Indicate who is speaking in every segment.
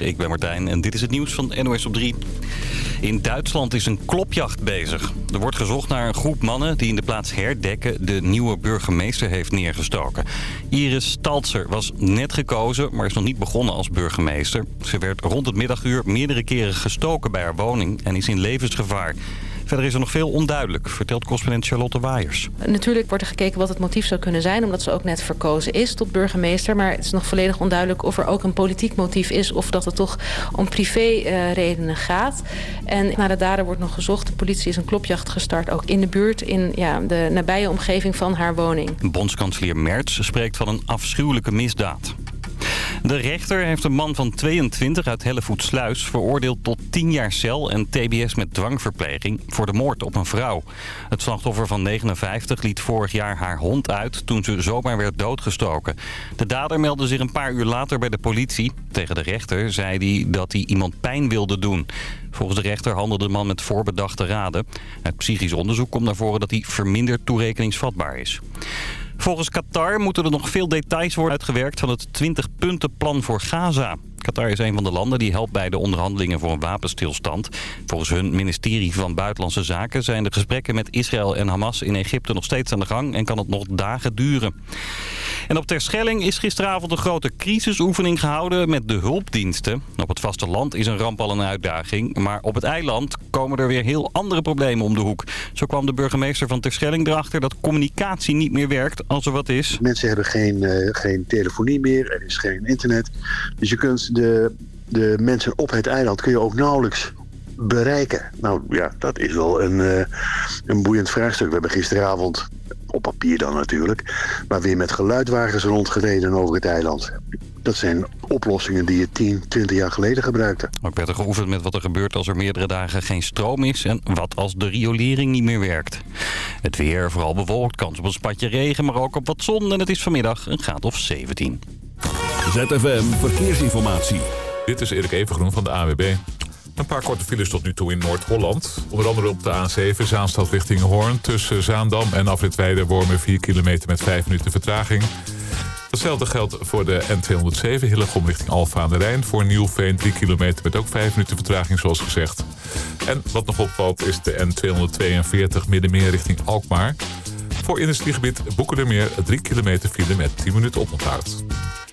Speaker 1: Ik ben Martijn en dit is het nieuws van NOS op 3. In Duitsland is een klopjacht bezig. Er wordt gezocht naar een groep mannen die in de plaats Herdekken de nieuwe burgemeester heeft neergestoken. Iris Staltzer was net gekozen, maar is nog niet begonnen als burgemeester. Ze werd rond het middaguur meerdere keren gestoken bij haar woning en is in levensgevaar. Verder is er nog veel onduidelijk, vertelt correspondent Charlotte Waaiers.
Speaker 2: Natuurlijk wordt er gekeken wat het motief zou kunnen zijn... omdat ze ook net verkozen is tot burgemeester. Maar het is nog volledig onduidelijk of er ook een politiek motief is... of dat het toch om privé-redenen gaat. En naar de dader wordt nog gezocht. De politie is een klopjacht gestart, ook in de buurt... in ja, de nabije omgeving van haar woning.
Speaker 1: Bondskanselier Merz spreekt van een afschuwelijke misdaad. De rechter heeft een man van 22 uit Hellevoetsluis veroordeeld tot 10 jaar cel en tbs met dwangverpleging voor de moord op een vrouw. Het slachtoffer van 59 liet vorig jaar haar hond uit toen ze zomaar werd doodgestoken. De dader meldde zich een paar uur later bij de politie. Tegen de rechter zei hij dat hij iemand pijn wilde doen. Volgens de rechter handelde de man met voorbedachte raden. Het psychisch onderzoek komt naar voren dat hij verminderd toerekeningsvatbaar is. Volgens Qatar moeten er nog veel details worden uitgewerkt van het 20-puntenplan voor Gaza. Qatar is een van de landen die helpt bij de onderhandelingen voor een wapenstilstand. Volgens hun ministerie van Buitenlandse Zaken zijn de gesprekken met Israël en Hamas in Egypte nog steeds aan de gang en kan het nog dagen duren. En op Terschelling is gisteravond een grote crisisoefening gehouden met de hulpdiensten. Op het vasteland is een ramp al een uitdaging, maar op het eiland komen er weer heel andere problemen om de hoek. Zo kwam de burgemeester van Terschelling erachter dat communicatie niet meer werkt als er wat is.
Speaker 3: Mensen hebben geen, uh, geen telefonie meer, er is geen internet. Dus je kunt de, de mensen op het eiland kun je ook nauwelijks bereiken. Nou ja, dat is wel een, uh, een boeiend vraagstuk. We hebben gisteravond, op papier dan natuurlijk, maar weer met geluidwagens rondgereden over het eiland. Dat zijn oplossingen die je 10, 20 jaar geleden gebruikte.
Speaker 1: Ook werd er geoefend met wat er gebeurt als er meerdere dagen geen stroom is... en wat als de riolering niet meer werkt. Het weer, vooral bewolkt, kans op een spatje regen, maar ook op wat zon... en het is vanmiddag een graad of 17.
Speaker 4: ZFM Verkeersinformatie.
Speaker 5: Dit is Erik Evengroen van de AWB. Een paar korte files tot nu toe in Noord-Holland. Onder andere op de A7 Zaanstad richting Hoorn. Tussen Zaandam en Afritweide wormen 4 kilometer met 5 minuten vertraging. Hetzelfde geldt voor de N207 Hillegom richting Alfa aan de Rijn. Voor Nieuwveen 3 kilometer met ook 5 minuten vertraging zoals gezegd. En wat nog opvalt is de N242 Middenmeer richting Alkmaar. Voor industriegebied Boekendermeer 3 kilometer file met 10 minuten oponthoud.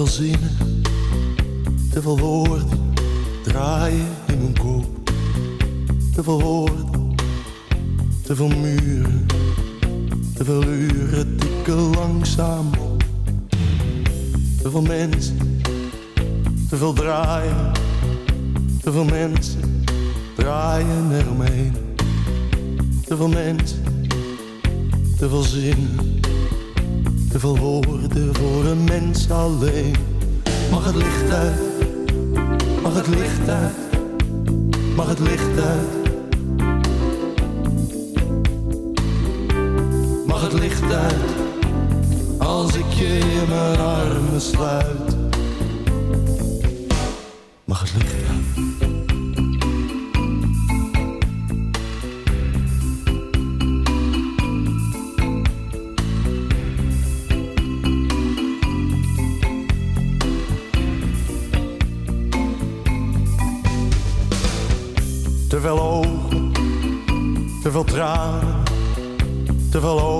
Speaker 6: veel zinnen als ik je in mijn armen sluit. Mag het lukken? Te veel ogen, te veel tranen, te veel ogen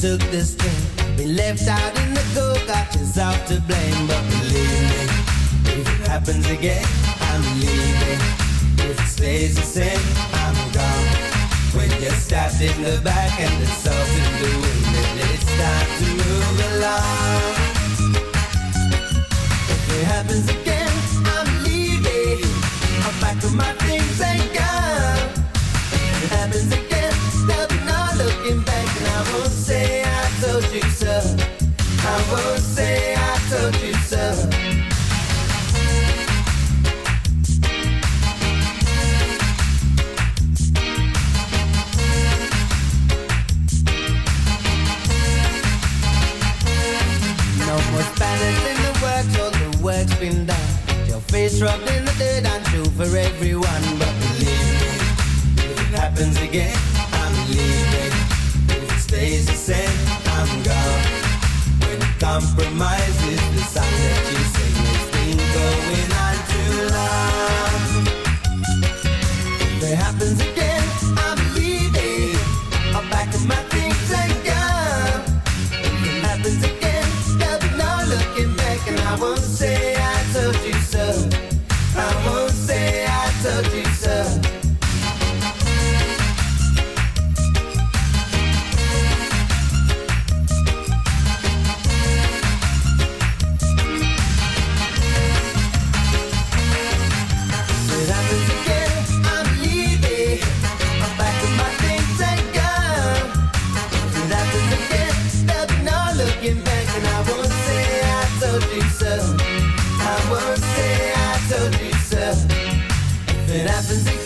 Speaker 7: took this thing. We
Speaker 8: left out in the cold, got yourself to blame. But believe me, if it happens again, I'm leaving. If it stays the same, I'm gone. When you're stabbed in the back and the salt in the wind, then it's time to move along. If it happens again, I'm leaving. I'm back to my things and gone. If it happens again, there'll be no looking back. I told you so. I won't say I told you so. No more Spanish in the works, all the work's been done. Your face rubbed in the dirt, I'm true for everyone, but believe it happens again says say I'm gone. When compromise is the sign that you say it's been going on too long.
Speaker 9: If it happens happens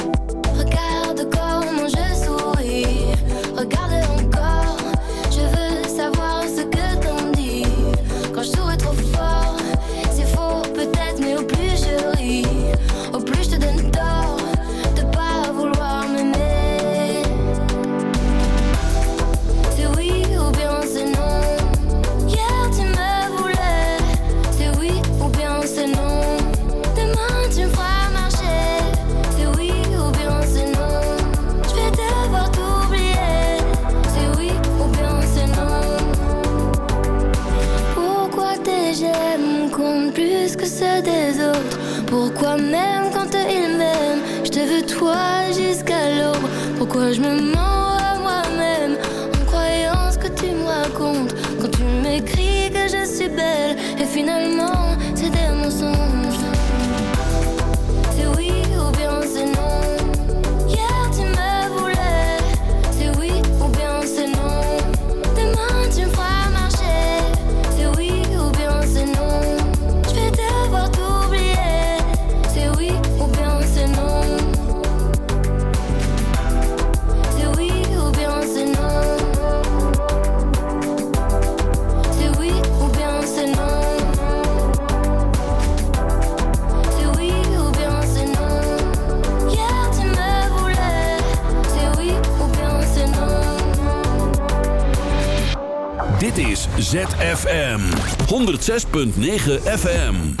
Speaker 4: 106.9 FM.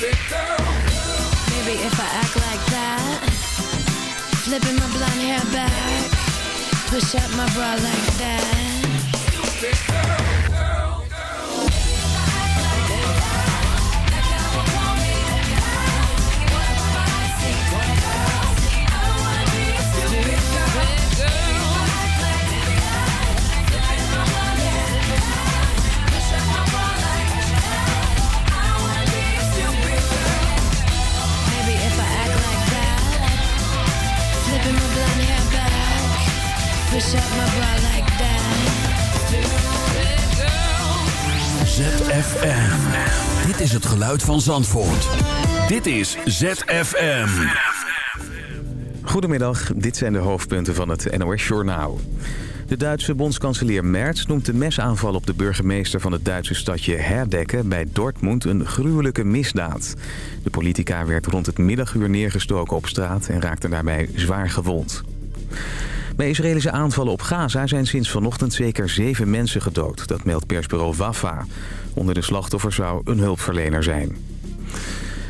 Speaker 4: Maybe if I act like that, flipping my blonde hair back, push up my bra like that.
Speaker 10: ZFM. Dit is het geluid van Zandvoort. Dit is ZFM.
Speaker 11: Goedemiddag, dit zijn de hoofdpunten van het NOS-journaal. De Duitse bondskanselier Merz noemt de mesaanval op de burgemeester van het Duitse stadje Herdekke bij Dortmund een gruwelijke misdaad. De politica werd rond het middaguur neergestoken op straat en raakte daarbij zwaar gewond. Bij Israëlische aanvallen op Gaza zijn sinds vanochtend zeker zeven mensen gedood. Dat meldt persbureau Wafa. Onder de slachtoffers zou een hulpverlener zijn.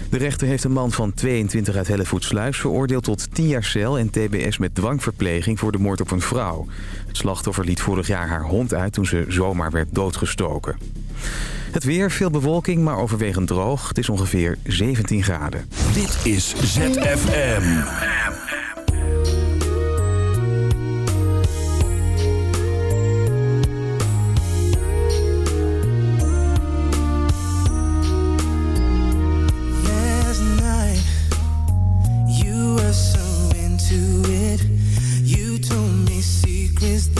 Speaker 11: De rechter heeft een man van 22 uit Hellevoetsluis veroordeeld tot 10 jaar cel en tbs met dwangverpleging voor de moord op een vrouw. Het slachtoffer liet vorig jaar haar hond uit toen ze zomaar werd doodgestoken. Het weer, veel bewolking, maar overwegend droog. Het is ongeveer 17 graden.
Speaker 10: Dit is ZFM.
Speaker 4: is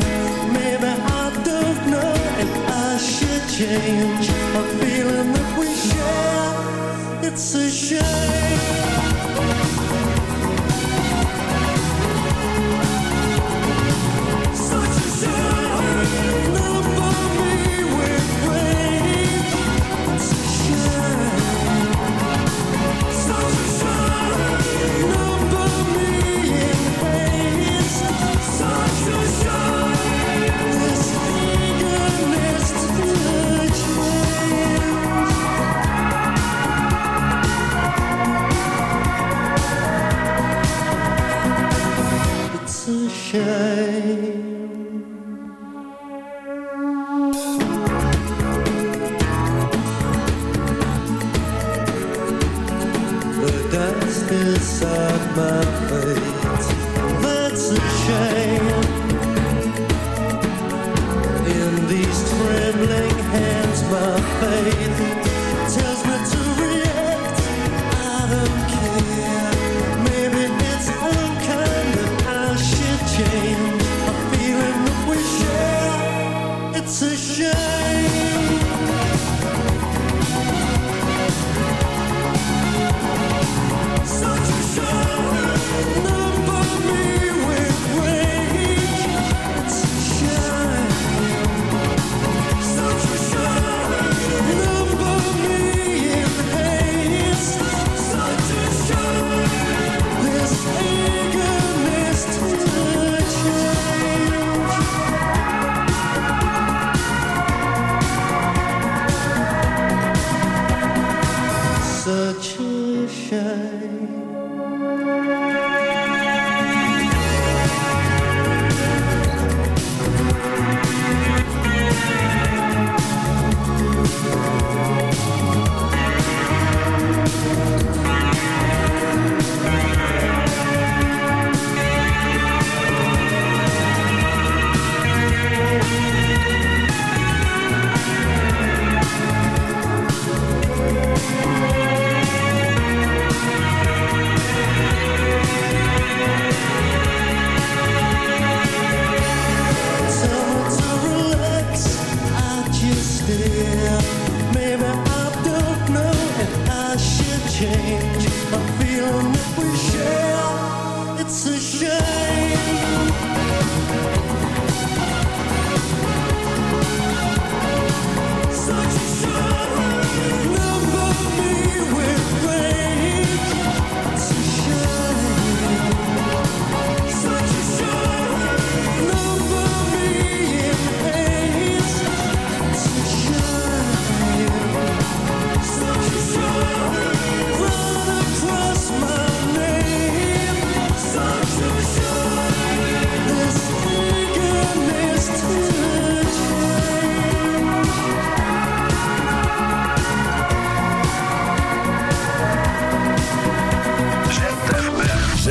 Speaker 10: care.